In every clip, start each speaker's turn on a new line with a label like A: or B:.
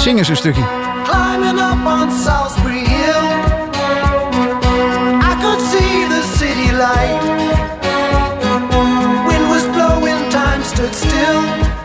A: Zing eens een stukje.
B: Climbing up on Salisbury Hill. I could see the city light. Wind was blowing, time stood still.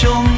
C: 胸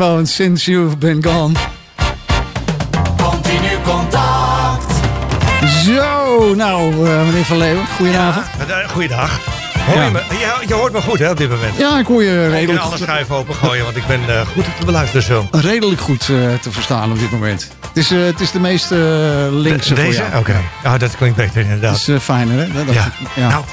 D: and since you've been gone.
E: Continu contact.
D: Zo, nou, eh, meneer Van Leeuwen, goedenavond.
F: Uh, Goeiedag. Hoor
D: Ja.
F: je, me? Je, je hoort me goed hè, op dit moment.
D: Ja, ik hoor je
F: ik kan
D: redelijk,
F: alle schuiven opengooien, want ik ben eh, goed te beluisteren zo.
D: redelijk goed eh, te verstaan op dit moment. Het is, eh, het is de meest eh, linkse voor
F: Deze?
D: jou.
F: Oké. Ja, dat klinkt beter
D: Dat
F: inderdaad.
D: is eh, fijner, hè? Dat
F: ja.
D: ja.
F: Nou,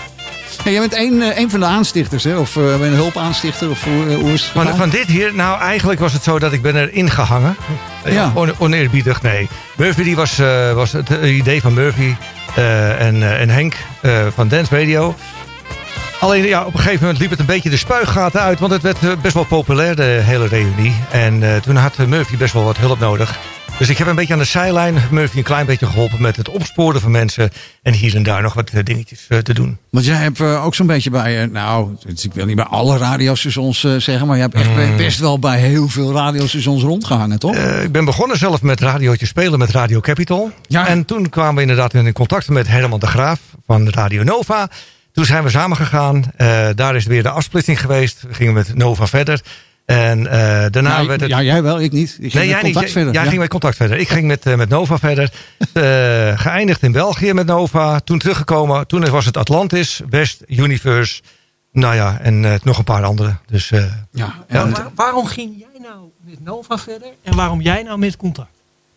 D: Hey, jij bent een, eh, een van de aanstichters, hè? Of eh, een hulpaansstichter? Of hoe, eh, hoe is
F: van, van dit hier, nou eigenlijk was het zo dat ik ben erin gehangen. Eh,
D: Ja.
F: On, oneerbiedig, nee. Murphy die was, was het idee van Murphy en, en Henk van Dance Radio. Alleen ja, op een gegeven moment liep het een beetje de spuigaten uit. Want het werd best wel populair, de hele reunie. En toen had Murphy best wel wat hulp nodig. Dus ik heb een beetje aan de zijlijn Murphy een klein beetje geholpen met het opsporen van mensen. En hier en daar nog wat eh, dingetjes eh, te doen.
D: Want jij hebt eh, ook zo'n beetje bij, nou, is- ik wil niet bij alle radiostations zeggen, maar je hebt echt
F: Mm.
D: best wel bij heel veel radiostations rondgehangen, toch?
F: Ik ben begonnen zelf met radiootje spelen met Radio Capital.
D: Ja.
F: En toen kwamen we inderdaad in contact met Herman de Graaf van Radio Nova. Toen zijn we samen gegaan. Eh, daar is weer de afsplitsing geweest. We gingen met Nova verder. En eh, daarna
D: ja,
F: werd het...
D: ja, jij wel, ik niet. Ik ging
F: Nee,
D: met
F: jij niet.
D: contact
F: Jij,
D: verder.
F: jij
D: ja.
F: ging met contact verder. Ik ging met, eh, met Nova verder. Eh, geëindigd in België met Nova. Toen teruggekomen. Toen was het Atlantis, West, Universe. Nou ja, en eh, nog een paar andere. Dus eh,
D: Ja, en-
G: waarom ging jij nou met Nova verder en waarom jij nou met contact?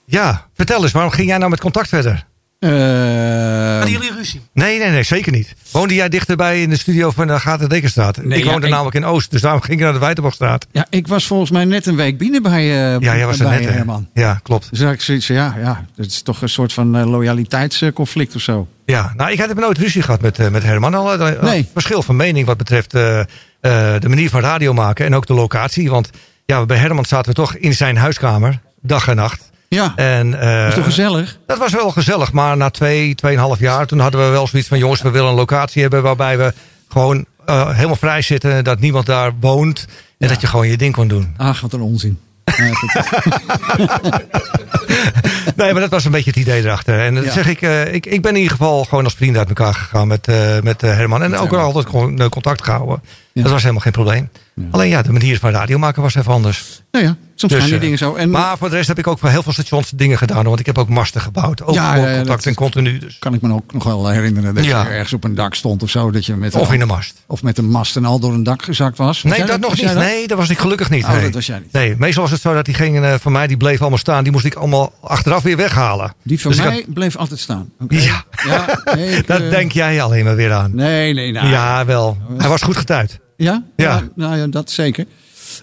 F: ja, vertel eens. Waarom ging jij nou met contact verder?
D: Eh,
G: Hadden jullie ruzie?
F: Nee, nee, nee, zeker niet. Woonde jij dichterbij in de studio van de Gaten Dekenstraat?
D: Nee,
F: ik
D: ja,
F: woonde
D: ik-
F: namelijk in Oost, dus daarom ging ik naar de Weiterbachstraat.
D: ja, ik was volgens mij net een week binnen bij, eh
F: Ja, jij was er
D: bij
F: net, hè?
D: Herman.
F: Ja, klopt.
D: Dus ik zoiets van, ja, ja, het is toch een soort van eh, loyaliteitsconflict of zo.
F: Ja, nou, ik heb nooit ruzie gehad met, eh, met Herman. Al,
D: Nee.
F: Verschil van mening wat betreft eh, eh, de manier van radio maken en ook de locatie. Want ja, bij Herman zaten we toch in zijn huiskamer, dag en nacht.
D: Ja,
F: En, eh,
D: dat is toch gezellig?
F: Dat was wel gezellig, maar na twee, tweeënhalf jaar... toen hadden we wel zoiets van... jongens, we willen een locatie hebben waarbij we gewoon eh, helemaal vrij zitten... dat niemand daar woont en dat je gewoon je ding kon doen.
D: Ach, wat een onzin.
F: Nee, maar dat was een beetje het idee erachter. En dat
D: Ja.
F: zeg ik, eh, ik, ik ben in ieder geval gewoon als vriend uit elkaar gegaan met, eh, met eh, Herman. En ook
D: Herman.
F: altijd gewoon eh, contact gehouden.
D: Ja.
F: Dat was helemaal geen probleem. Alleen ja, de manier van radio maken was even anders.
D: nou ja, soms
F: Dus,
D: gaan die dingen zo. En
F: Maar voor de rest heb ik ook voor heel veel stations dingen gedaan. Want ik heb ook masten gebouwd. Ook
D: Ja,
F: contact en continu. Dus.
D: kan ik me ook nog wel herinneren dat je ergens op een dak stond of zo. Dat je met
F: Of
D: een,
F: in de mast.
D: of met een mast en al door een dak gezakt was.
F: Nee, dat nog niet.
D: dat?
F: Nee, dat was ik gelukkig niet.
D: Oh,
F: nee.
D: dat was jij niet.
F: Nee, meestal was het zo dat diegenen eh, van mij, die bleven allemaal staan. Die moest ik allemaal achteraf weer weghalen.
D: Die van
F: Dus
D: mij
F: had-
D: bleef altijd staan.
F: Ja.
D: ja nee, ik,
F: dat denk jij alleen maar weer aan.
D: Nee, nee, nou.
F: ja, wel. Hij was goed getuid.
D: Ja?
F: Ja.
D: Nou ja, dat zeker.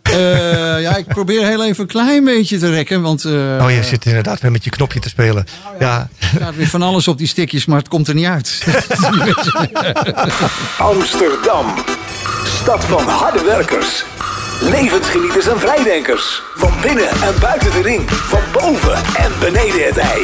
D: Eh, ja, ik probeer heel even een klein beetje te rekken. Want eh,
F: Oh, je zit inderdaad weer met je knopje te spelen. Ja,
D: er staat weer van alles op die stikjes, maar het komt er niet uit.
H: Amsterdam. Stad van harde werkers. Levensgenieters en vrijdenkers. Van binnen en buiten de ring. Van boven en beneden het ei.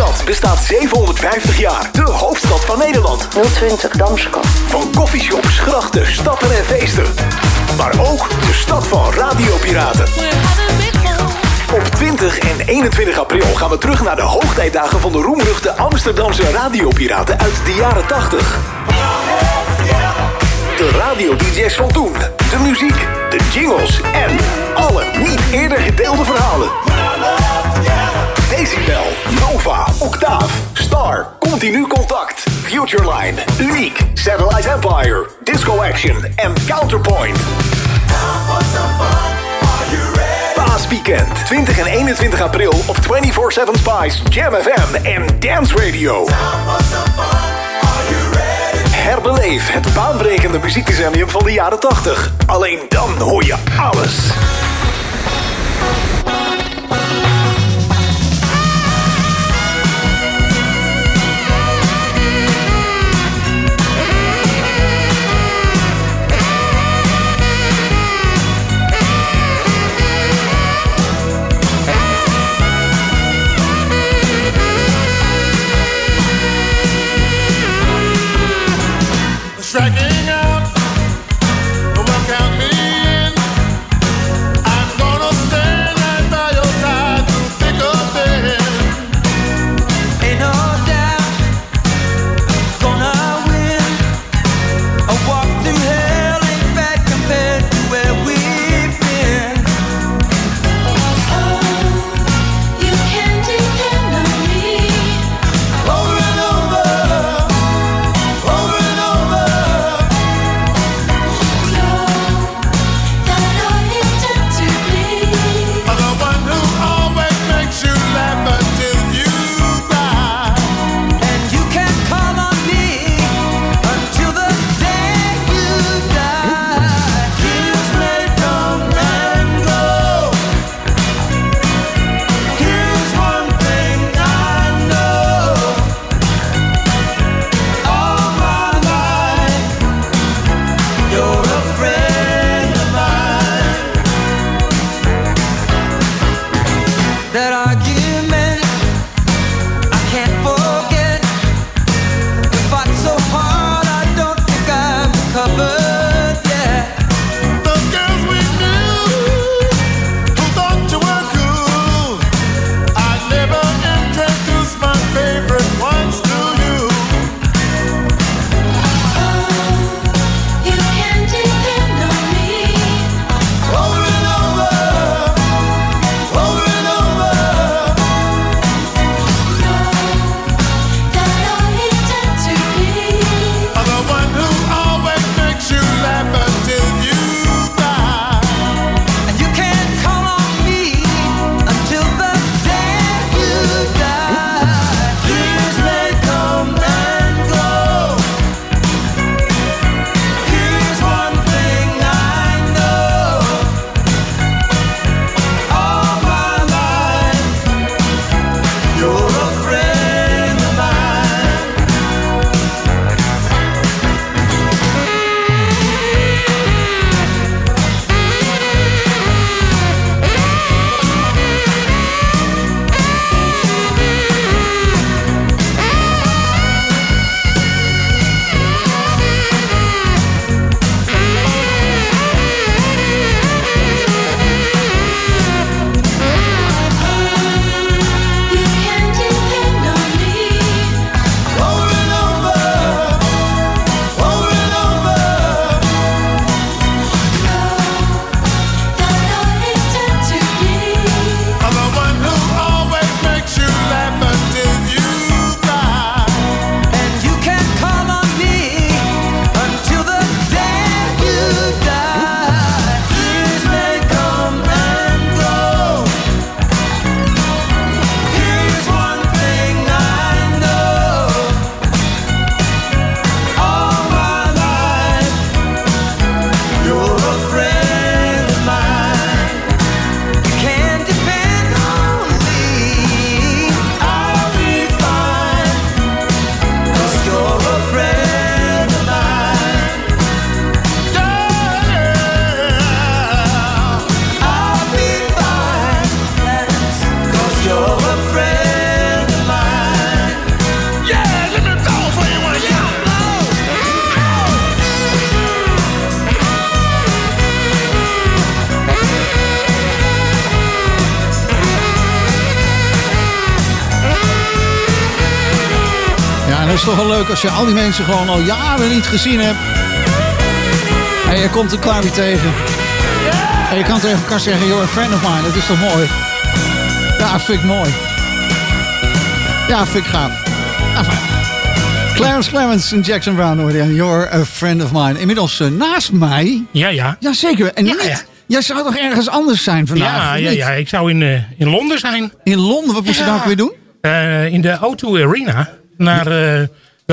H: Stad bestaat 750 jaar. De hoofdstad van Nederland.
I: 020 Damskop.
H: Van koffieshops, grachten, stappen en feesten. Maar ook de stad van radiopiraten. Op 20 en 21 april gaan we terug naar de hoogtijdagen van de roemruchte Amsterdamse radiopiraten uit de jaren 80. De radio-dj's van toen, de muziek, de jingles en alle niet eerder gedeelde verhalen. Decibel, Nova, Octaaf, Star, Continu Contact, Futureline, Uniek, Satellite Empire, Disco Action en Counterpoint. Paasweekend, 20 en 21 april op 24-7 Spice, Jam FM en Dance Radio. Herbeleef het baanbrekende muziekdecennium van de jaren 80. Alleen dan hoor je alles.
D: Als je al die mensen gewoon al jaren niet gezien hebt. En je komt er klaar weer tegen. En je kan tegen elkaar zeggen, you're a friend of mine. Dat is toch mooi? Ja, vind ik mooi. Ja, vind ik gaaf. Enfin. Clarence Clemens en Jackson Brown hoorde je. You're a friend of mine. Inmiddels eh, naast mij.
J: Ja, ja.
D: Jazeker. En
J: Ja,
D: niet.
J: ja.
D: Jij zou toch ergens anders zijn vandaag?
J: Ja, ja, ja, ik zou in, eh, in Londen zijn.
D: In Londen, wat moest je daar ook weer doen?
J: Eh, in de O2 Arena. Naar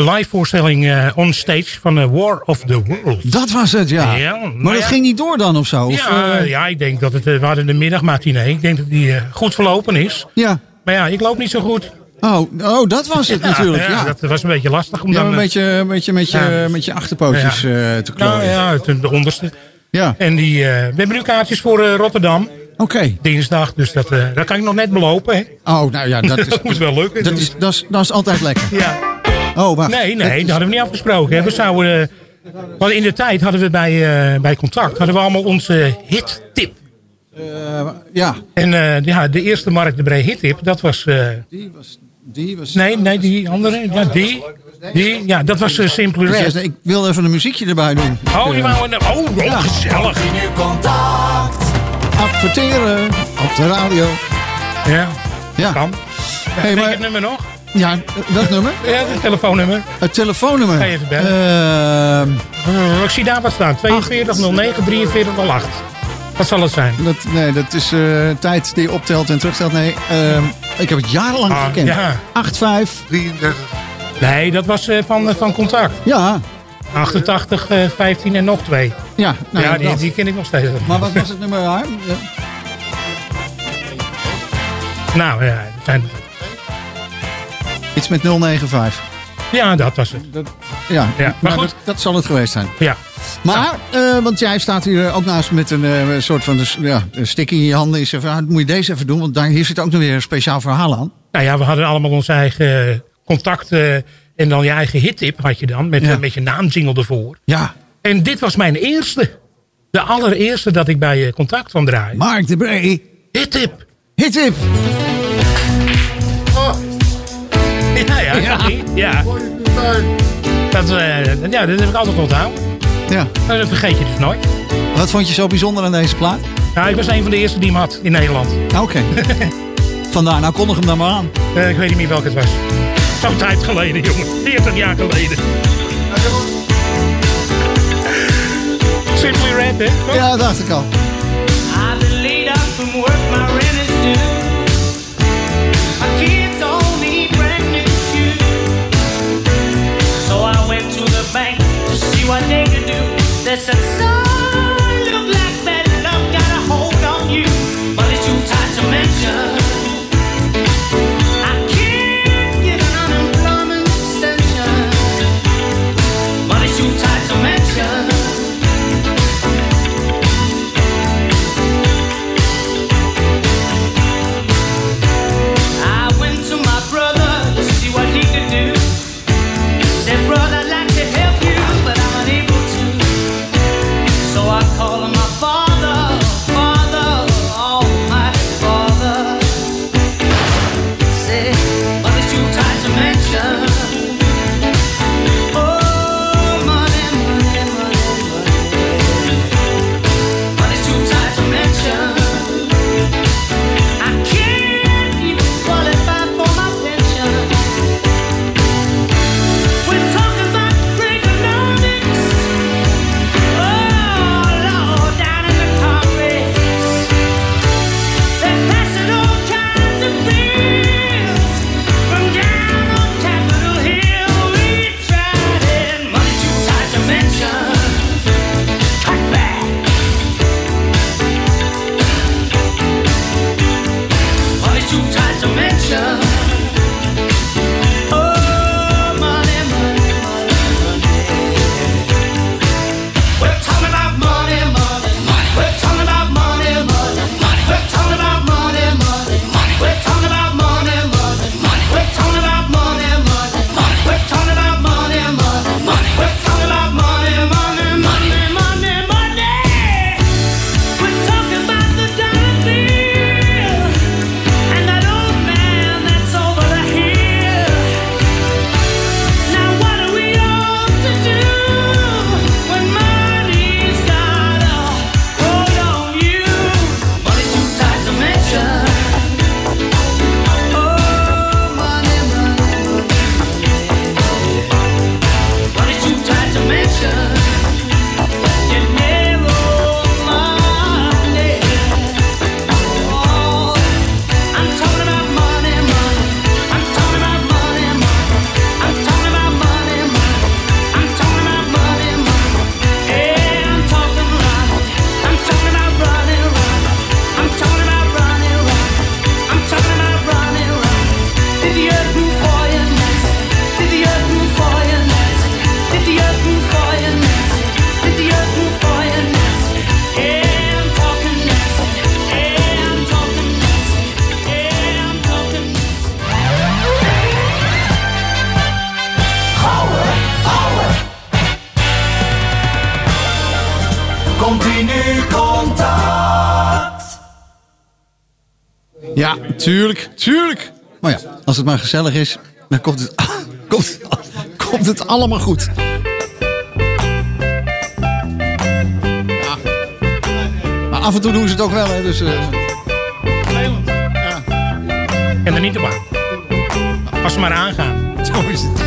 J: de live voorstelling eh on stage van de War of the World.
D: Dat was het, ja.
J: Ja,
D: maar
J: nou
D: dat
J: ja.
D: ging niet door dan of zo? Of,
J: Ja,
D: eh,
J: ja, ik denk dat het, eh, we hadden de middagmatinee. Ik denk dat die eh, goed verlopen is.
D: ja.
J: Maar ja, ik loop niet zo goed.
D: Oh, oh, dat was het natuurlijk. Ja,
J: dat was een beetje lastig om dan...
D: een
J: eh,
D: beetje, een beetje met, je, met je achterpootjes eh, te klooien.
J: nou ja, het- de onderste.
D: Ja,
J: En die, eh, we hebben nu kaartjes voor eh, Rotterdam.
D: oké.
J: Dinsdag, dus dat, eh, dat kan ik nog net belopen. Hè?
D: Oh, nou ja, dat is,
J: Dat moet wel lukken.
D: dat is, dat is, dat is altijd lekker.
J: Ja.
D: Oh, wacht.
J: Nee,
D: Dat
J: nee, dat hadden we niet afgesproken. Hè. We zouden, eh, want in de tijd hadden we bij, eh, bij Contact hadden we allemaal onze hit-tip.
D: eh, ja,
J: En eh, ja, de eerste Mark de Bree hit-tip, dat was... eh,
D: die was... Die was
J: nee, nee, die andere. Ja, die. Die, ja, dat was uh, Simply Red.
D: jij- ik wil even een muziekje erbij doen.
J: Oh, je
D: eh,
J: wou een... Oh, oh, gezellig.
H: Nu contact.
D: Adverteren op de radio.
J: Ja,
D: Ja,
J: kan.
D: Hey, maar-
J: het nummer nog?
D: Ja dat nummer.
J: Ja, het telefoonnummer.
D: Het telefoonnummer.
J: Ga je even bellen?
D: Ehm,
J: Uh, ik zie daar wat staan. 42 09 43 08. Wat zal het zijn?
D: dat, nee, dat is eh, tijd die je optelt en terugtelt. Nee, ehm, ik heb het jarenlang
J: Ah,
D: gekend.
J: ja.
D: 8-5.
F: 33.
J: Nee, dat was eh, van, eh, van Contact.
D: Ja,
J: 88, eh, 15 en nog twee.
D: ja, nou,
J: ja, die, ken ik nog steeds.
D: Maar wat was het nummer? Ja.
J: Nou, ja, dat zijn,
D: Iets met 095.
J: ja, dat was het.
D: Ja,
J: Ja, maar goed.
D: Dat, dat zal het geweest zijn.
J: Ja.
D: Maar, eh, want jij staat hier ook naast met een eh, soort van dus, ja, een stick in je handen. Zegt, van, ah, moet je deze even doen, want daar, hier zit ook nog weer een speciaal verhaal aan.
J: Nou ja, we hadden allemaal ons eigen eh, contact. eh, en dan je eigen hittip had je dan. Met,
D: Ja.
J: met je naamzingel ervoor.
D: Ja,
J: En dit was mijn eerste. De allereerste dat ik bij Contact van draai.
D: Mark de Bree,
J: Hittip.
D: hittip.
J: Ja, ja. Ja. ja. Dat, eh, ja, dat heb ik altijd onthouden.
D: Ja.
J: Nou, Dat vergeet je dus nooit.
D: Wat vond je zo bijzonder aan deze plaat?
J: Nou, ik was een van de eerste die hem had in Nederland.
D: Ah, Oké. Vandaar, nou kondig hem dan maar aan.
J: Eh, ik weet niet meer welke het was. Zo'n tijd geleden, jongen. 40 jaar geleden. Simply Red, hè?
D: Ja, dat dacht ik al.
K: I've been laid out from work, my rent is due. What they could do. They said,
D: tuurlijk, tuurlijk. Maar ja, als het maar gezellig is, dan komt het, komt, komt het allemaal goed. Ja. Maar af en toe doen ze het ook wel, hè. Dus, eh,
J: En er niet op aan. Als ze maar aangaan.
D: zo is het.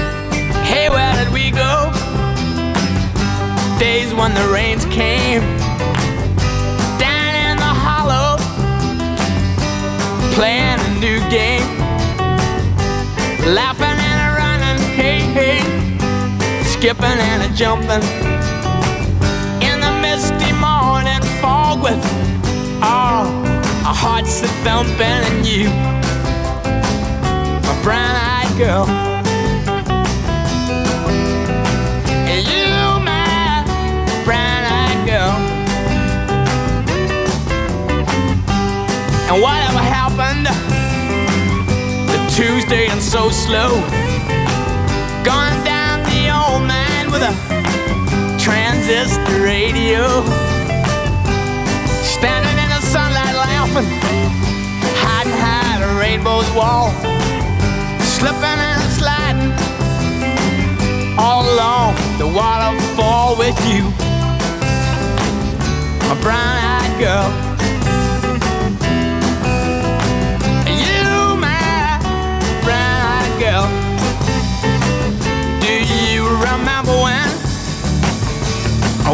I: Hey, where did we go? Days when the rains came. Playing a new game. Laughing and a running. Hey, hey. Skipping and a jumping. In the misty morning fog with all our hearts a thumping and you. My brown eyed girl. And whatever happened to Tuesday and so slow? Gone down the old man with a transistor radio. Standing in the sunlight laughing, hiding behind a rainbow's wall. Slipping and sliding all along the waterfall with you, my brown-eyed girl.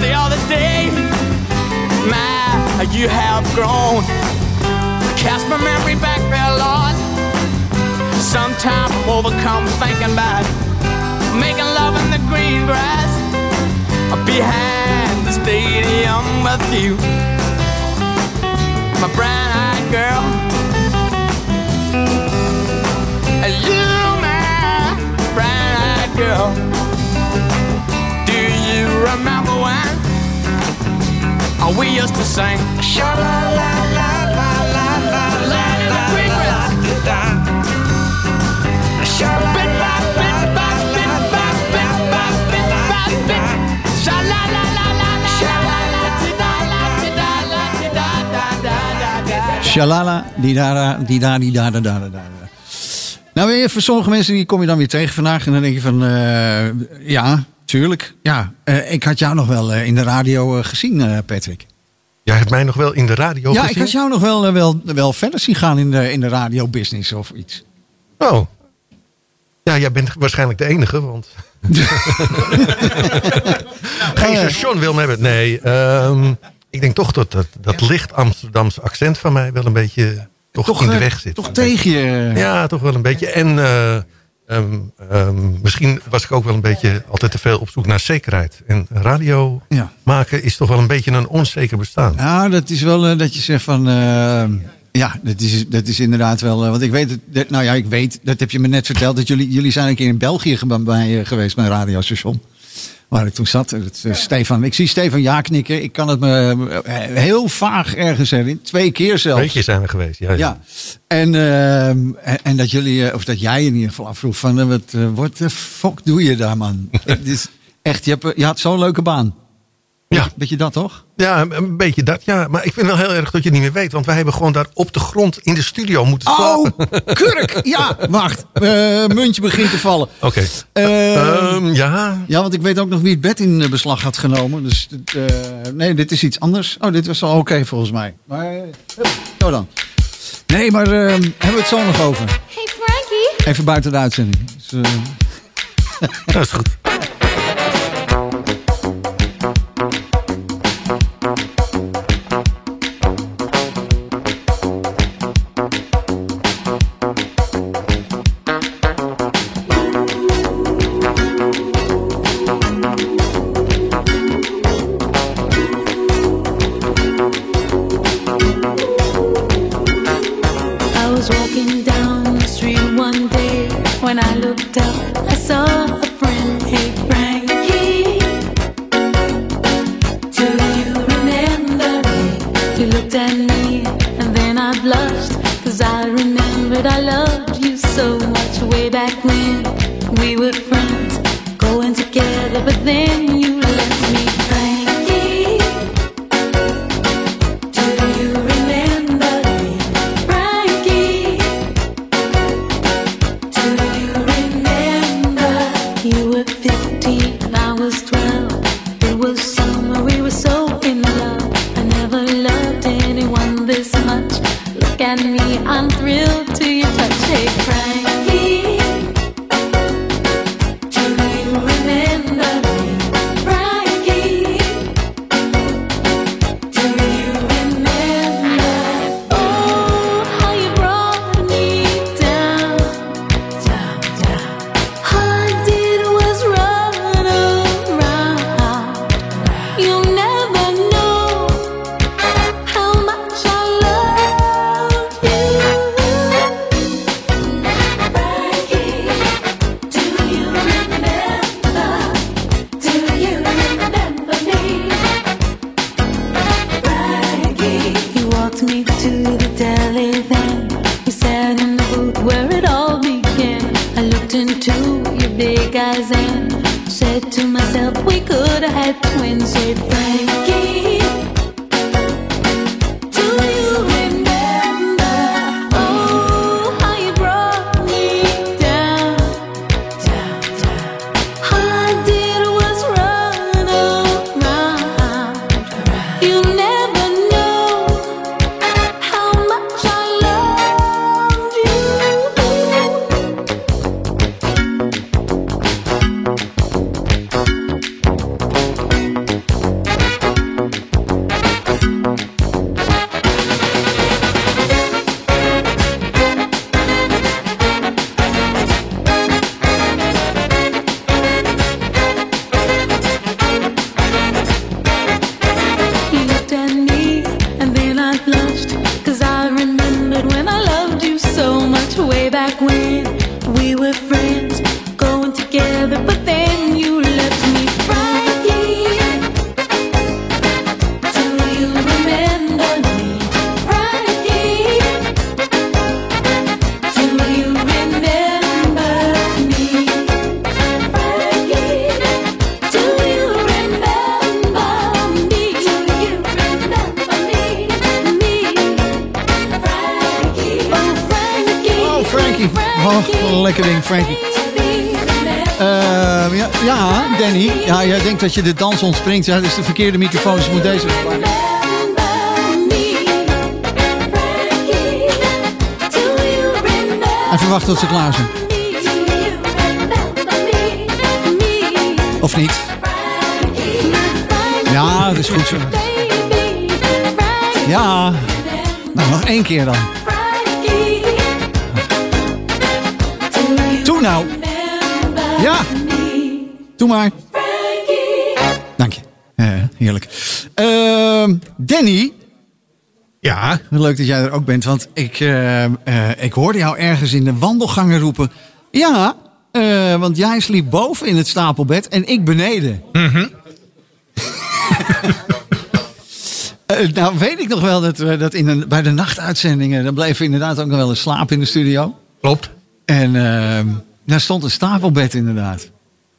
I: The other day. My, you have grown. Cast my memory back there, Lord. Sometimes I'm overcome thinking about making love in the green grass behind the stadium with you, my brown-eyed girl. And you, my brown-eyed girl. Remember when oh, we used to sing? Sha la la la la la la la la la la Sha la bit by la la la la la sha la la la la.
D: Shalala, die dada, die da, die da, da, da, da. Nou, weer voor sommige mensen die kom je dan weer tegen vandaag. En dan denk je van, eh, ja, tuurlijk. Ja, eh, ik had jou nog wel eh, in de radio eh, gezien, eh, Patrick.
F: Jij hebt mij nog wel in de radio
D: ja, ik
F: gezien?
D: had jou nog wel, wel, wel verder zien gaan in de, in de radiobusiness of iets.
F: Oh. Ja, jij bent waarschijnlijk de enige, want... Geen station wil me hebben. Nee, ehm, ik denk toch dat dat, dat licht Amsterdamse accent van mij wel een beetje toch, in de weg zit.
D: Toch tegen je.
F: Ja, toch wel een beetje. En eh, ehm, ehm, misschien was ik ook wel een beetje altijd te veel op zoek naar zekerheid. En radio
D: Ja.
F: maken is toch wel een beetje een onzeker bestaan.
D: Nou, dat is wel eh, dat je zegt van. eh, ja, dat is, dat is inderdaad wel. eh, want ik weet dat- nou ja, ik weet. Dat heb je me net verteld. Dat jullie, jullie zijn een keer in België ge- bij, eh, geweest, bij een radiostation. Waar ik toen zat. Het, eh, Stefan, ik zie Stefan ja knikken. Ik kan het me eh, heel vaag ergens herinneren. Twee keer zelfs.
F: Weet je, zijn we geweest. Ja, ja.
D: Ja, en, en, en dat jullie, eh, of dat jij in ieder geval afvroeg van, eh, wat, eh, de fuck doe je daar, man? Het is echt, je, hebt, eh, je had zo'n leuke baan.
F: Ja.
D: Weet je dat toch?
F: Ja, een- beetje dat. Ja, maar ik vind wel heel erg dat je het niet meer weet. Want wij hebben gewoon daar op de grond in de studio moeten slapen.
D: Oh, kurk! Ja, wacht. Eh, muntje begint te vallen.
F: Oké.
D: Eh,
F: Ehm, ja,
D: ja, want ik weet ook nog wie het bed in eh, beslag had genomen. Dus eh, nee, dit is iets anders. Oh, dit was al oké volgens mij. Maar, hup, zo dan. Nee, maar eh, hebben we het zo nog over?
L: Hey Frankie.
D: Even buiten de uitzending. Dus,
F: dat is goed.
M: Back when
D: lekker ding, Frankie. Ehm, ja, ja, Danny. Ja, jij denkt dat je de dans ontspringt. Ja, dat is de verkeerde microfoon. Dus je moet deze. Even wachten tot ze klaar zijn. Of niet? Ja, dat is goed zo. Ja. Nou, nog één keer dan. Doe nou. Ja. Doe maar. Dank je. Heerlijk. Ehm, Danny.
N: Ja.
D: Leuk dat jij er ook bent, want ik, eh, eh, ik hoorde jou ergens in de wandelgangen roepen. Ja, eh, want jij sliep boven in het stapelbed en ik beneden. Eh, nou, weet ik nog wel dat we dat in een, bij de nachtuitzendingen. dan bleef inderdaad ook nog wel eens slaap in de studio.
N: Klopt.
D: En ehm, daar stond een stapelbed inderdaad.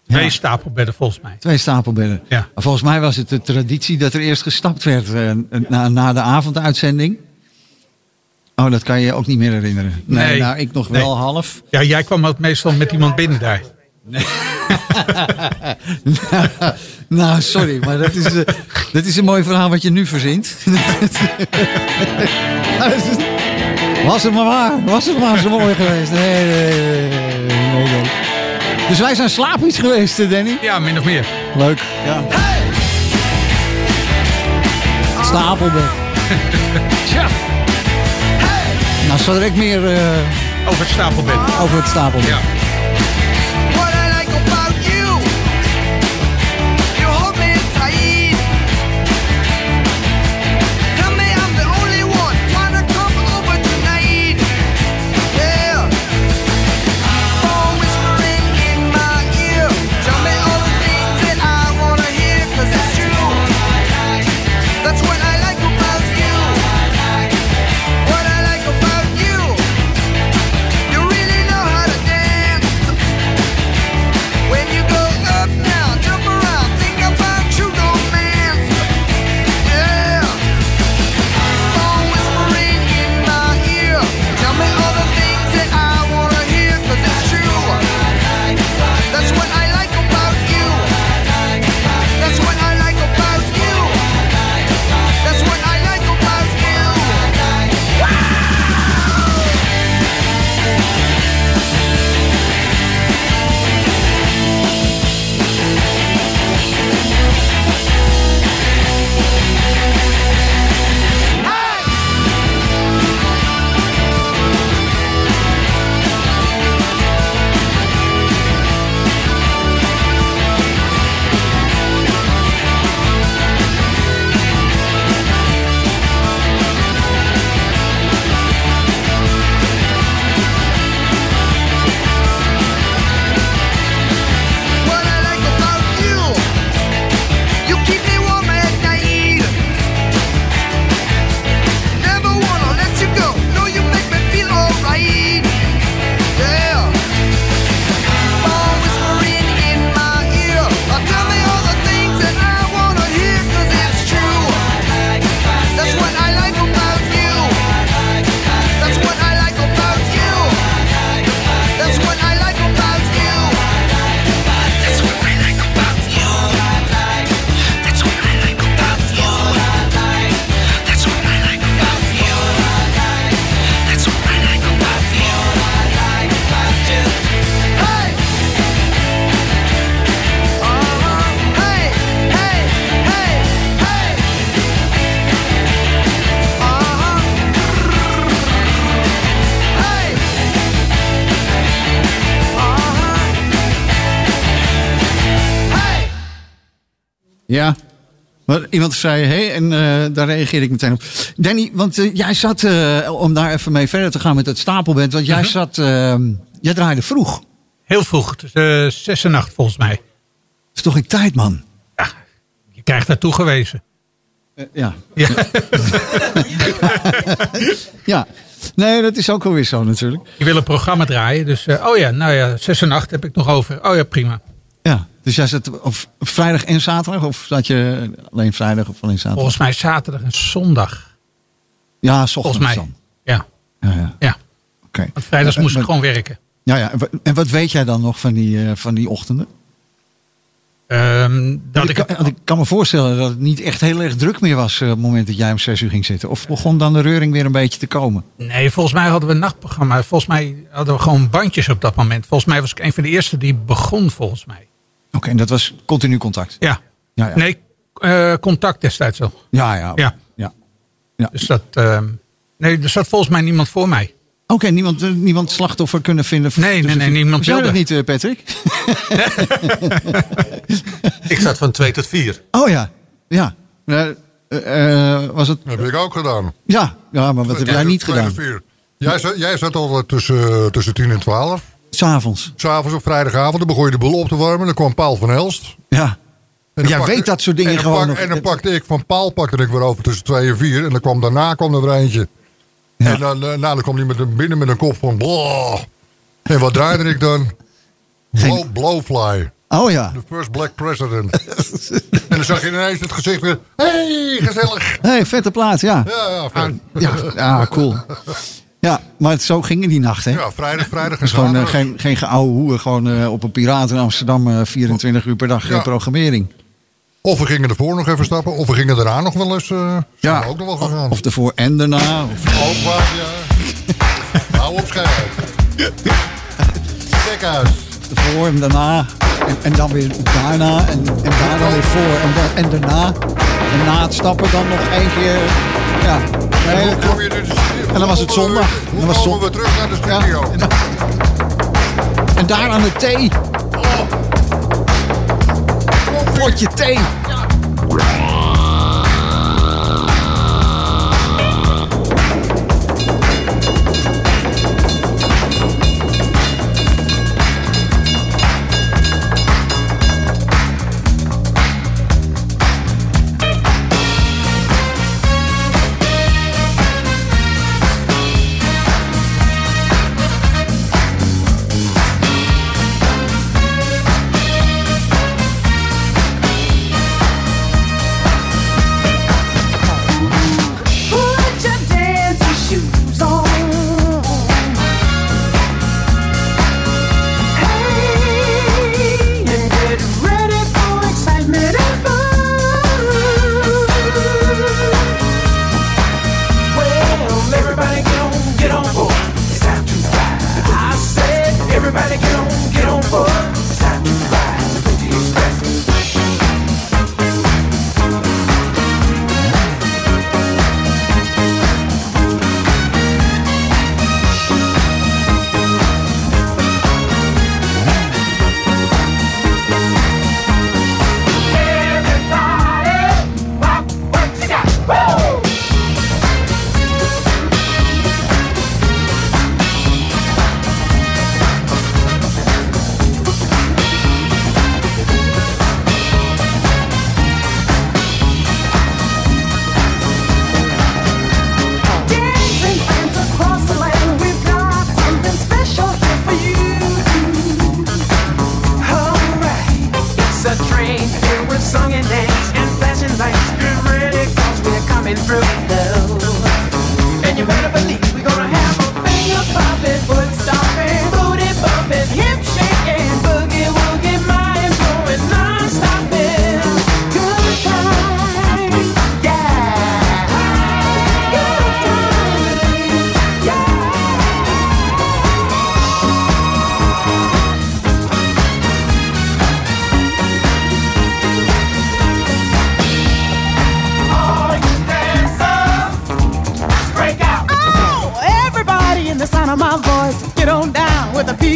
O: Twee stapelbedden volgens mij.
D: Twee stapelbedden.
O: Ja.
D: Volgens mij was het de traditie dat er eerst gestapt werd eh, na, na de avonduitzending. Oh, dat kan je je ook niet meer herinneren. Nee,
O: Nee.
D: nou, ik nog wel
O: Nee.
D: half.
O: Ja, jij kwam ook meestal met iemand binnen daar.
D: nou, sorry, maar dat is, eh, dat is een mooi verhaal wat je nu verzint. was het maar waar, was het maar zo mooi geweest. Nee, nee, nee, nee, nee, nee. Dus wij zijn slaapies geweest, eh, Danny.
O: Ja, min of meer.
D: Leuk, ja. Stapelbed.
O: Tja.
D: Nou, zo direct meer eh,
O: Over het stapelbed.
D: over het stapelbed.
O: Ja.
D: Iemand zei, hé, en eh, daar reageerde ik meteen op. Danny, want eh, jij zat, eh, om daar even mee verder te gaan met het stapelband, want jij
N: Mhm.
D: zat, eh, jij draaide vroeg.
N: Heel vroeg, eh, zes en acht volgens mij.
D: Dat is toch een tijd, man?
N: Je krijgt daar toegewezen.
D: ja.
N: Ja.
D: ja. Nee, dat is ook alweer zo natuurlijk.
N: Je wil een programma draaien, dus oh ja, nou ja, zes en acht heb ik nog over. Oh ja, prima.
D: Ja, dus jij zat op vrijdag en zaterdag? Of zat je alleen vrijdag of alleen zaterdag?
N: Volgens mij zaterdag en zondag.
D: Ja, s ochtends
N: Volgens mij.
D: dan.
N: Ja.
D: Ja, ja.
N: ja.
D: Oké.
N: Want vrijdags moest ik gewoon werken.
D: Ja, ja. En wa- En wat weet jij dan nog van die, eh, van die ochtenden?
N: Ehm, dat ik
D: ik, kan, want ik kan me voorstellen dat het niet echt heel erg druk meer was eh, op het moment dat jij om zes uur ging zitten. Of begon dan de reuring weer een beetje te komen?
N: Nee, volgens mij hadden we een nachtprogramma. Volgens mij hadden we gewoon bandjes op dat moment. Volgens mij was ik een van de eerste die begon, volgens mij.
D: Oké, en dat was continu contact?
N: Ja.
D: Ja, ja.
N: Nee, eh, contact destijds al.
D: Ja, ja.
N: Ja.
D: ja. ja.
N: Dus dat... ehm, nee, er zat volgens mij niemand voor mij.
D: Oké, niemand, eh, niemand slachtoffer kunnen vinden.
N: Nee, nee, nee, niemand
D: Zou dat niet, eh, Patrick?
P: Ik zat van 2 tot 4.
D: Oh ja, ja. Was het...
Q: Dat heb ik ook gedaan.
D: Ja, ja maar wat heb jij niet gedaan?
Q: vier. Jij zat, jij zat altijd tussen, tussen 10 en 12.
D: S'avonds.
Q: S'avonds op vrijdagavond, dan begon je de boel op te warmen. Dan kwam Paul van Elst.
D: Ja.
Q: En dan
D: Jij
Q: pakte-
D: weet dat soort dingen
Q: en dan
D: gewoon
Q: pak-
D: nog.
Q: En dan pakte ik van Paul pakte ik weer over tussen 2 en 4. En dan kwam daarna kwam er weer eentje. En dan, eh, nou, dan kwam hij met een, binnen met een kop van... Blah. En wat draaide ik dan? Blow, blowfly.
D: Oh ja.
Q: The first black president. en dan zag je ineens het gezicht weer... hey, gezellig.
D: Hey, vette plaat, ja.
Q: Ja, ja, vet.
D: Ja, ja, cool. Ja, maar zo gingen die nacht, hè?
Q: Ja, vrijdag, vrijdag en
D: gewoon eh, geen, geen geouwe hoer, gewoon eh, op een piraat in Amsterdam eh, 24 uur per dag eh,
Q: Ja.
D: programmering.
Q: Of we gingen ervoor nog even stappen. Of we gingen daarna nog wel eens... eh
D: Ja.
Q: ook nog wel gegaan.
D: Of ervoor en daarna. Of,
Q: Ook waar, ja. Hou op. Kijk uit.
D: ervoor en daarna. En, en dan weer daarna. En, en daarna weer voor en, da- en daarna. En na het stappen dan nog één keer. Ja.
Q: En kom je dus-
D: en dan was het zondag.
Q: Hoe
D: Dan was
Q: we terug naar de studio?
D: en, dan- en daar aan de thee. Potje thee.
B: Put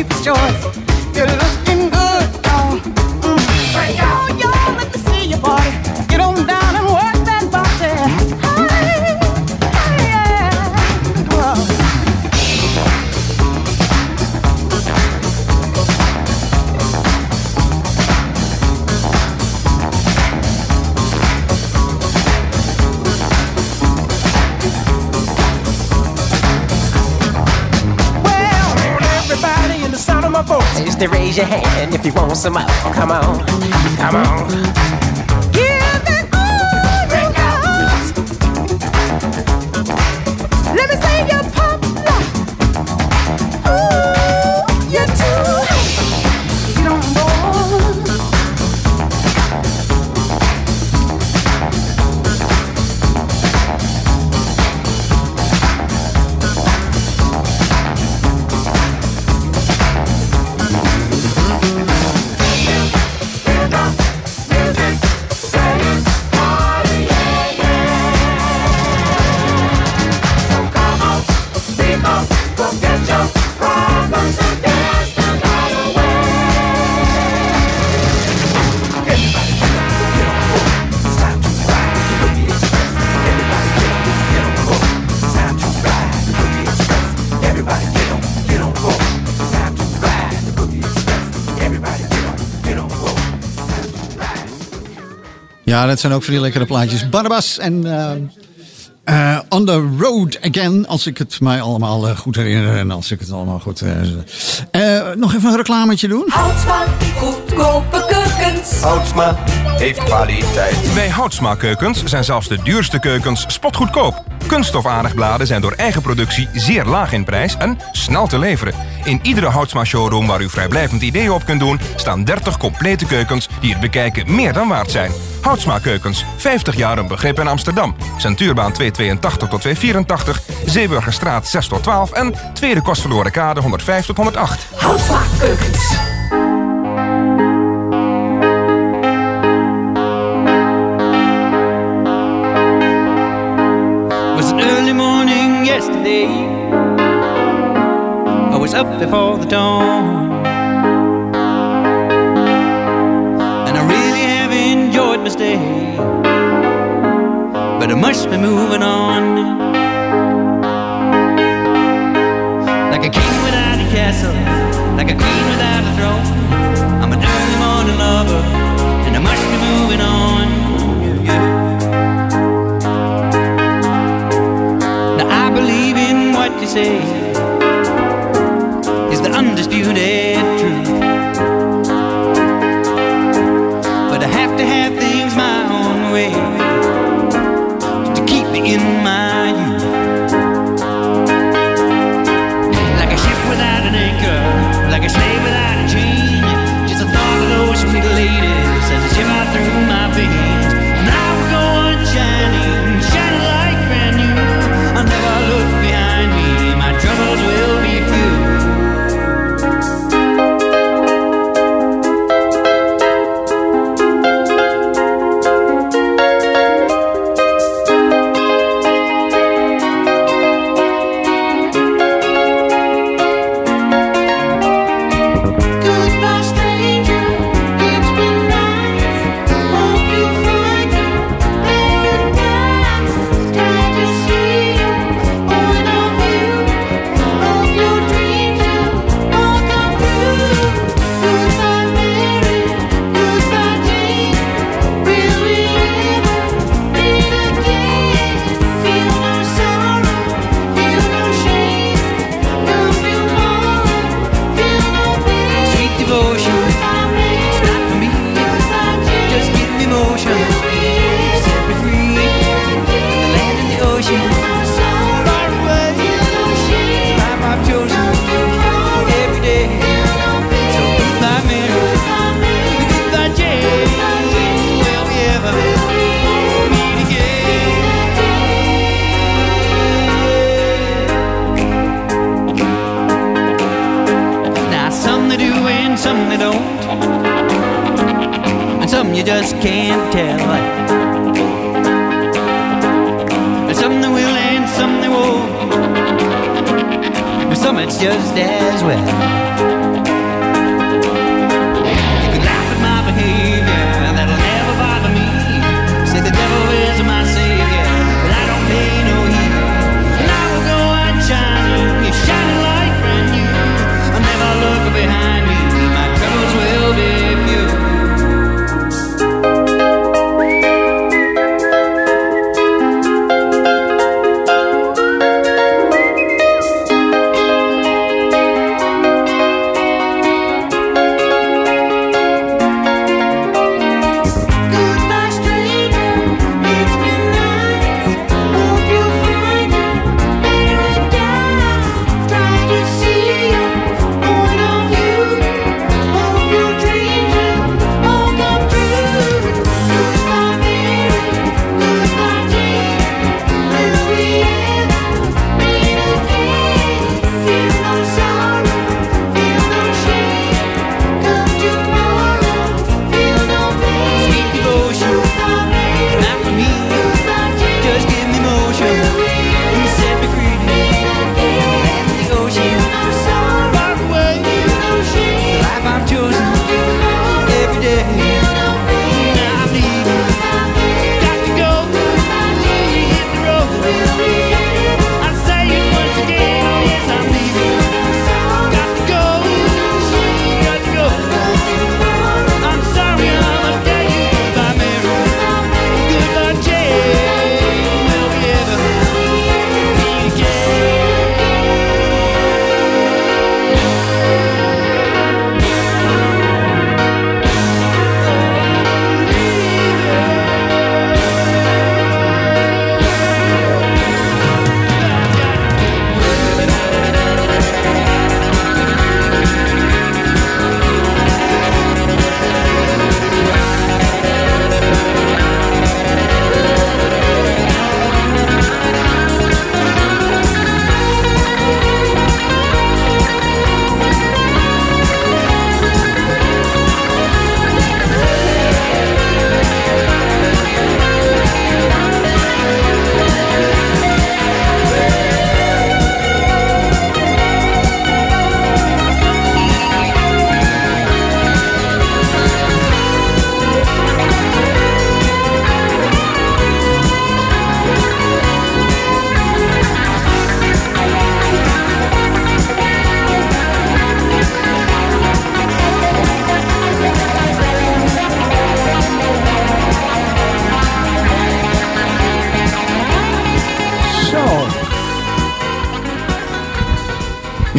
B: people's choice.
R: If you want some more. Come on, come on.
D: Dat zijn ook van die lekkere plaatjes. Barnabas en eh, On the Road Again. Als ik het mij allemaal eh, goed herinner. En als ik het allemaal goed... eh, eh, nog even een reclametje doen.
M: Houtsma, goedkope keukens.
S: Houtsma heeft kwaliteit. Bij Houtsma Keukens zijn zelfs de duurste keukens spotgoedkoop. Kunststof aardagbladen zijn door eigen productie zeer laag in prijs en snel te leveren. In iedere Houtsma showroom waar u vrijblijvend ideeën op kunt doen... staan 30 complete keukens die het bekijken meer dan waard zijn. Houtsma Keukens, 50 jaar een begrip in Amsterdam. Centuurbaan 282 tot 284, Zeeburgerstraat 6 tot 12... en Tweede Kostverloren Kade 105 tot 108.
M: Houtsma keukens.
C: was an early morning yesterday. I was up before the dawn. And I really have enjoyed my stay. I must be moving on. Like a king without a castle, like a queen without a throne. I'm an early morning lover, and I must be moving on. Now I believe in what you say is the undisputed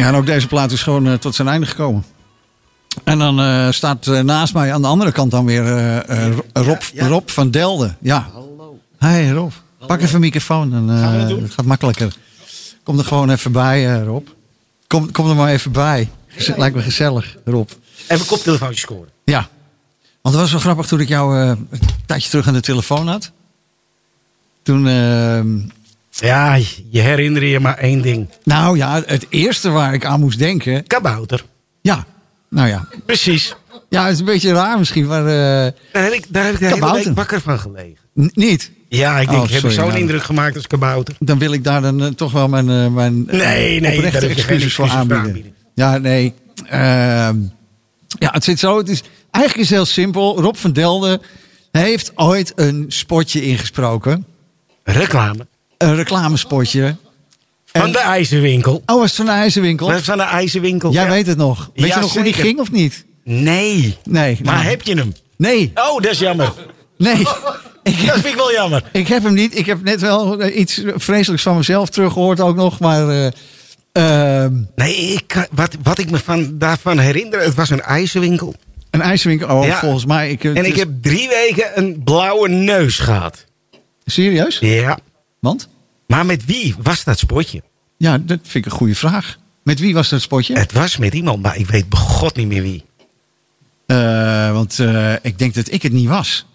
D: Ja, en ook deze plaat is gewoon eh, tot zijn einde gekomen. En dan eh, staat eh, naast mij aan de andere kant dan weer Rob, Rob van Delden. Ja. Hallo. Hey Rob, pak even een microfoon. Dan? Het gaat makkelijker. Kom er gewoon even bij, Rob. Kom, kom er maar even bij. Het lijkt me gezellig, Rob.
T: Even koptelefoontje scoren.
D: Ja. Want het was wel grappig toen ik jou een tijdje terug aan de telefoon had. Toen...
T: Ja, je herinner je maar één ding.
D: nou ja, het eerste waar ik aan moest denken...
T: Kabouter.
D: Ja, nou ja.
T: Precies.
D: Ja, het is een beetje raar misschien, maar... eh,
T: Daar heb ik, daar heb ik de hele
D: Kabouter.
T: week wakker van gelegen.
D: n- niet?
T: Ja, ik denk,
D: Oh,
T: ik heb zo'n
D: nou.
T: indruk gemaakt als kabouter.
D: Dan wil ik daar dan eh, toch wel mijn, eh, mijn
T: Nee, nee, daar heb je geen
D: excuses voor
T: excuses voor
D: aanbieden. Ja, nee. Ehm, ja, het zit zo. Het is, eigenlijk is het heel simpel. Rob van Delden heeft ooit een spotje ingesproken.
T: Reclame.
D: Een reclamespotje.
T: Van de ijzerwinkel.
D: Oh, was het van de IJzerwinkel?
T: Dat is van de ijzerwinkel.
D: Jij
T: ja.
D: weet het nog. Weet
T: Ja,
D: je nog hoe die ging of niet?
T: Nee.
D: Nee.
T: Maar
D: nou,
T: heb je hem?
D: Nee.
T: Oh, dat is jammer.
D: Nee.
T: Dat vind ik wel jammer.
D: Ik heb hem niet. Ik heb net wel eh, iets vreselijks van mezelf teruggehoord ook nog. Maar eh, ehm,
T: Nee, ik, wat, wat ik me van, daarvan herinner, het was een ijzerwinkel.
D: een ijzerwinkel. Oh,
T: Ja.
D: volgens mij. Ik,
T: En ik
D: is-
T: heb drie weken een blauwe neus gehad.
D: Serieus?
T: Ja.
D: Want?
T: Maar met wie was dat spotje?
D: Ja, dat vind ik een goede vraag. Met wie was dat spotje?
T: Het was met iemand, maar ik weet begot niet meer wie.
D: Eh, want eh, ik denk dat ik het niet was.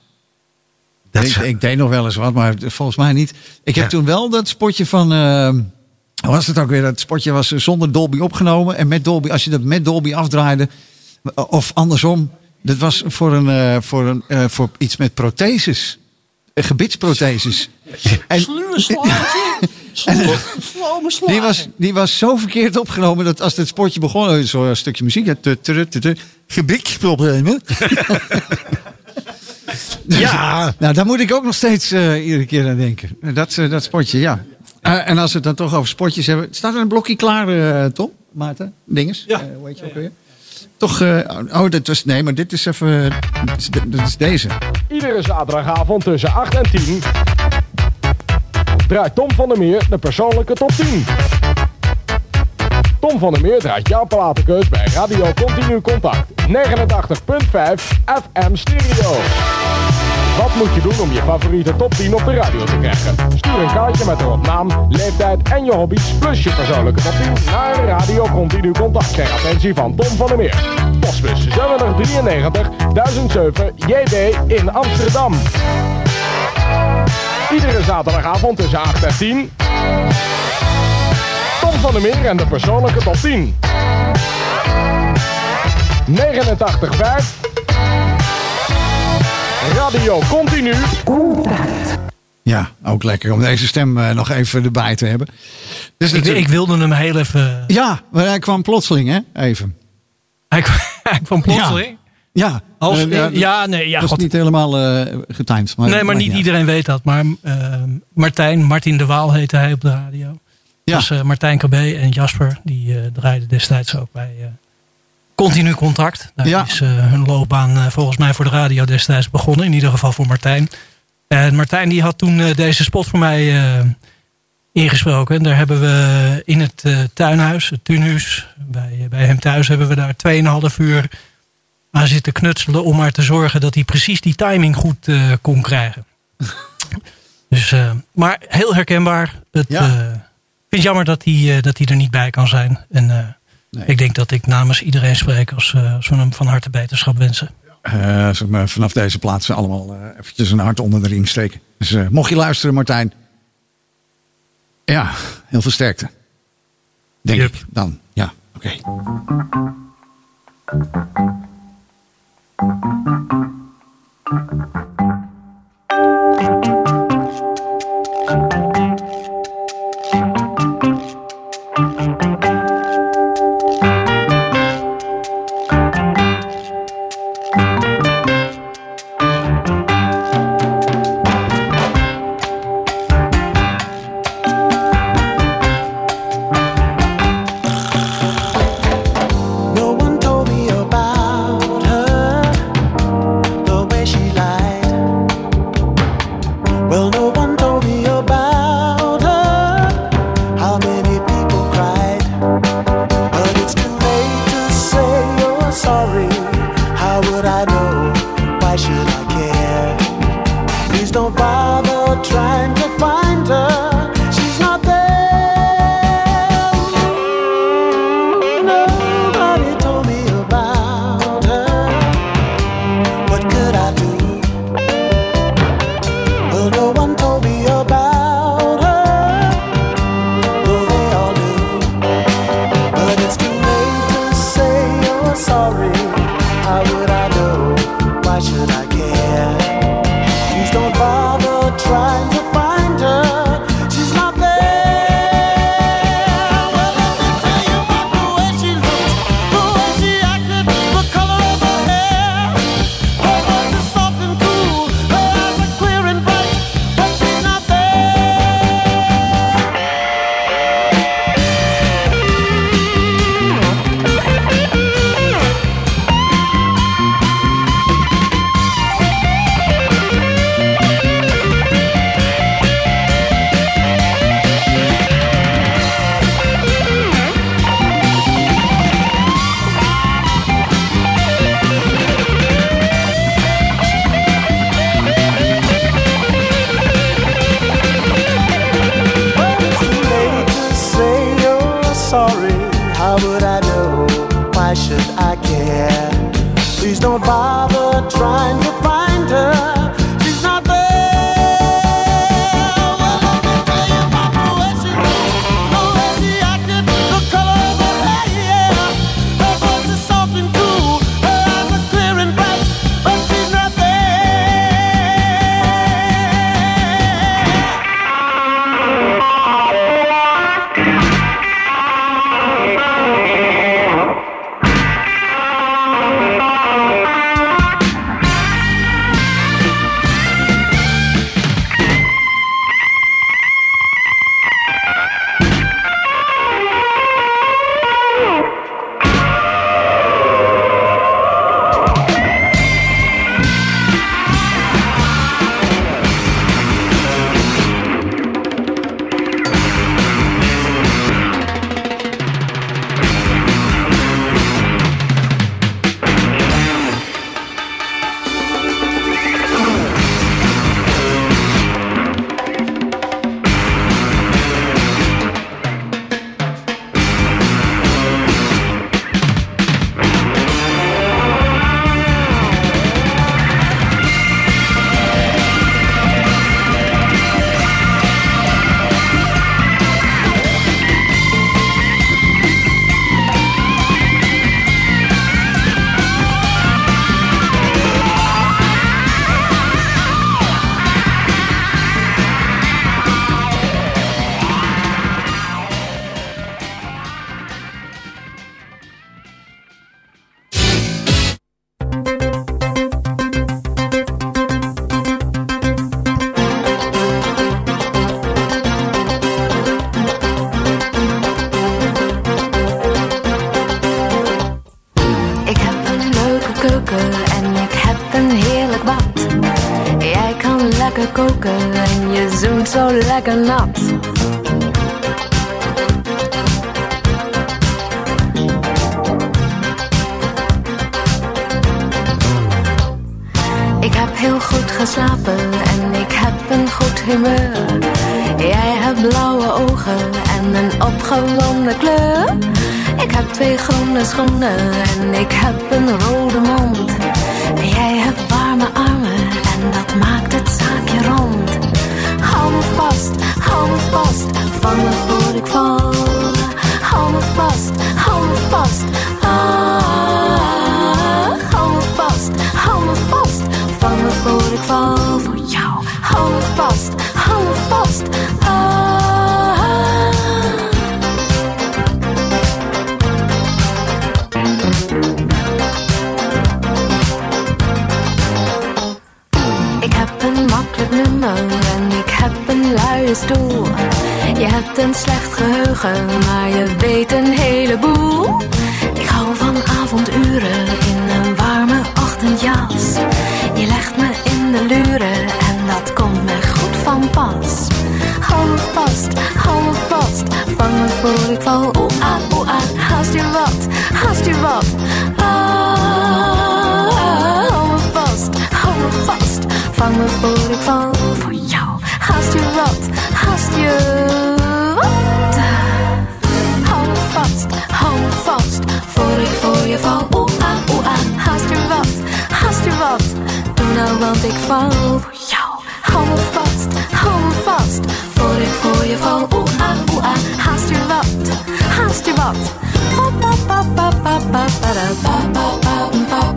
T: Dat
D: ik, ik deed nog wel eens wat, maar volgens mij niet. Ik heb
T: Ja.
D: toen wel dat spotje van. hoe was het ook weer? Dat spotje was zonder Dolby opgenomen. En met Dolby, als je dat met Dolby afdraaide. Of andersom. Dat was voor, een, eh, voor, een, voor iets met protheses. Eh, gebitsprotheses. En, die, was, die was zo verkeerd opgenomen dat als het spotje begon, zo'n stukje muziek, gebitsproblemen.
T: Ja.
D: Nou, daar moet ik ook nog steeds eh, iedere keer aan denken. Dat, eh, dat spotje, ja. Eh, en als we het dan toch over spotjes hebben. Staat er een blokje klaar, eh, Tom? Maarten? Dinges? Ja. hoe heet je ook weer? Toch, eh, oh, dat was, nee, maar dit is even, dat is, dat is deze.
U: Iedere zaterdagavond tussen 8 en 10 draait Tom van der Meer de persoonlijke top 10. Tom van der Meer draait jouw platenkeus bij Radio Continu Contact 89.5 FM Stereo. Wat moet je doen om je favoriete top 10 op de radio te krijgen? Stuur een kaartje met erop naam, leeftijd en je hobby's plus je persoonlijke top 10 naar Radio Continu Contact ter attentie van Tom van der Meer. Postbus 7093 1007 JB in Amsterdam. Iedere zaterdagavond tussen 8 en 10. Tom van der Meer en de persoonlijke top 10. 89.5 Radio Continu.
D: Ja, ook lekker om deze stem eh, nog even erbij te hebben. Dus
V: Ik, wilde hem heel even...
D: Ja, maar hij kwam plotseling, hè? Even.
V: Hij, kwam- hij kwam plotseling.
D: Ja.
V: Als,
D: Eh,
V: ja, nee, ja,
D: dat is niet helemaal eh getimed. Maar,
V: nee, maar niet iedereen weet dat. Maar eh, Martijn, Martin de Waal heette hij op de radio.
D: Ja.
V: Dus eh, Martijn KB en Jasper, die eh, draaiden destijds ook bij eh, Continu Contact. Daar
D: Ja.
V: is eh, hun loopbaan eh, volgens mij voor de radio destijds begonnen. In ieder geval voor Martijn. En Martijn die had toen eh, deze spot voor mij ingesproken. En daar hebben we in het tuinhuis, het tuinhuis, bij, bij hem thuis hebben we daar 2,5 uur aan zitten knutselen om maar te zorgen dat hij precies die timing goed kon krijgen. dus, maar heel herkenbaar. Het,
D: Ja.
V: ik vind het jammer dat hij, dat hij er niet bij kan zijn. En ik denk dat ik namens iedereen spreek als, eh, als we hem van harte beterschap wensen.
D: Eh, zeg maar, vanaf deze plaats allemaal eh, eventjes een hart onder de riem steken. Dus mocht je luisteren, Martijn. Ja, heel veel sterkte. Denk ik dan. Ja, oké.
L: Ik heb heel goed geslapen en ik heb een goed humeur. Jij hebt blauwe ogen en een opgewonden kleur. Ik heb twee groene schoenen en ik heb een rode mond. Jij hebt warme armen en dat maakt het rond. Vast, hou me vast, vang me voor ik val. Hou me vast, hou me vast. Ah, hou me vast, hou me vast, vang me voor ik val. Voor jou, hou me vast, hou me vast. Ah. Je hebt een slecht geheugen, maar je weet een heleboel. Ik hou van avonduren in een warme ochtendjas. Je legt me in de luren en dat komt me goed van pas. Hou me vast, hou me vast, vang me voor ik val. Oeh ah, oeh ah, haast je wat, haast je wat. Ah, hou me vast, hou me vast, vang me voor ik val. Haast je wat, haast je wat. Hou me vast, hou me vast, voor ik voor je val. Oeh ah, oeh ah, haast je wat, haast je wat. Doe nou want ik val voor jou. Hou me vast, hou me vast, voor ik voor je val. Oeh ah, oeh ah, haast je wat, haast je wat. Pa, pa, pa, pa, pa, pa, pa, da, pa, pa, pa, pa,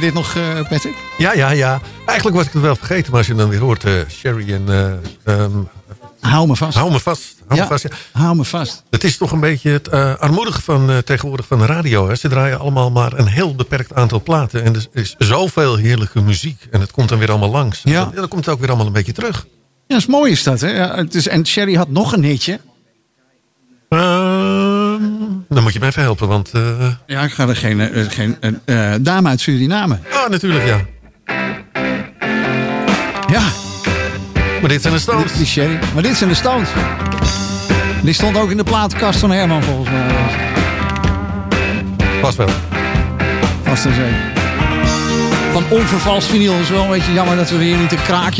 D: je dit nog, eh Patrick?
P: Ja, ja, ja. Eigenlijk was ik het wel vergeten, maar als je dan weer hoort... eh, Sherry en... eh, ehm,
D: hou me vast.
P: Hou me vast. Hou
D: Ja,
P: me vast ja.
D: hou me vast.
P: Het is toch een beetje het eh, armoedige van tegenwoordig van de radio. Hè? Ze draaien allemaal maar een heel beperkt aantal platen. En er is zoveel heerlijke muziek. En het komt dan weer allemaal langs.
D: Ja.
P: Dan, dan komt het ook weer allemaal een beetje terug.
D: Ja, is mooi is dat. Hè? Ja, het is, en Sherry had nog een hitje.
P: Dan moet je mij even helpen, want... eh,
D: Ja, ik ga er geen, eh, geen eh, dame uit Suriname.
P: ah, natuurlijk, ja.
D: Ja.
P: Maar dit zijn de Stones.
D: Maar dit zijn de Stones. Die stond ook in de platenkast van Herman volgens mij.
P: Pas wel.
D: Vast en zeker. Van onvervals vinyl is wel een beetje jammer dat we hier niet een kraakje